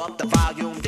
up the volume.